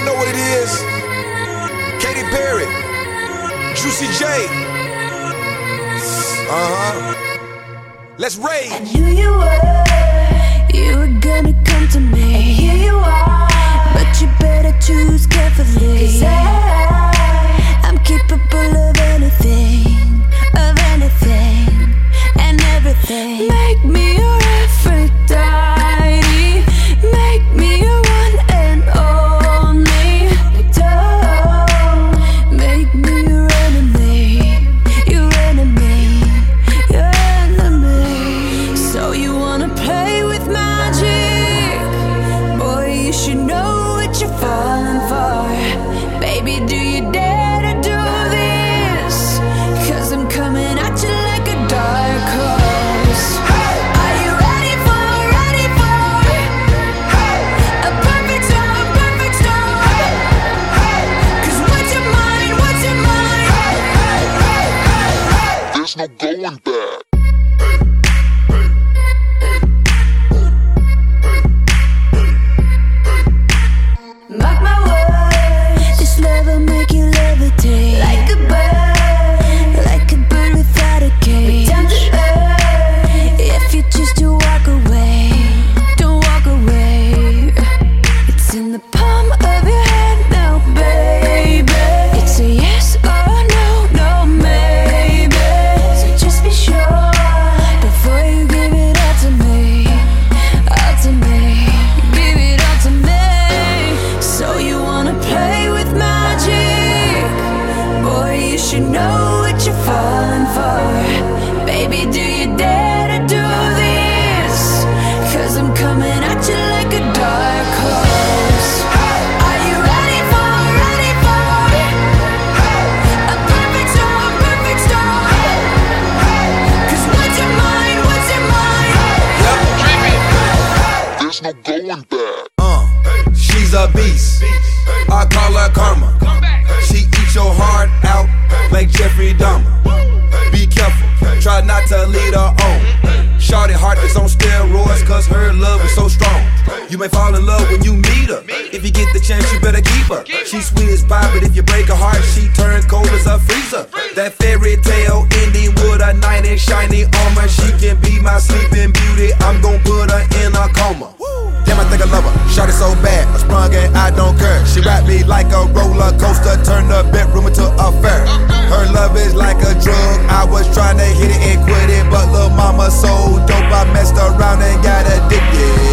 Y'all know what it is. Katy Perry, Juicy J. Uh huh. Let's rage. I knew you were, you were gonna come to me. And here you are, no going should know what you're falling for. Baby, do you dare to do this? Cause I'm coming at you like a dark horse. Are you ready for, ready for a perfect storm, perfect storm? Cause what's your mind, what's your mind? There's no going back. Uh, she's a beast. I lead her on. Shorty heart is on steroids, cause her love is so strong. You may fall in love when you meet her. If you get the chance, you better keep her. She's sweet as pie, but if you break her heart, she turns cold as a freezer. That fairy tale ending with a knight in shiny armor. She can be my sleeping beauty. I'm gonna put her in a coma. Damn, I think I love her. Shot it so bad, I sprung and I don't care. She wrapped me like a roller coaster, turned the bedroom into a fair. Her love tryna hit it and quit it, but lil' mama so dope, I messed around and got addicted.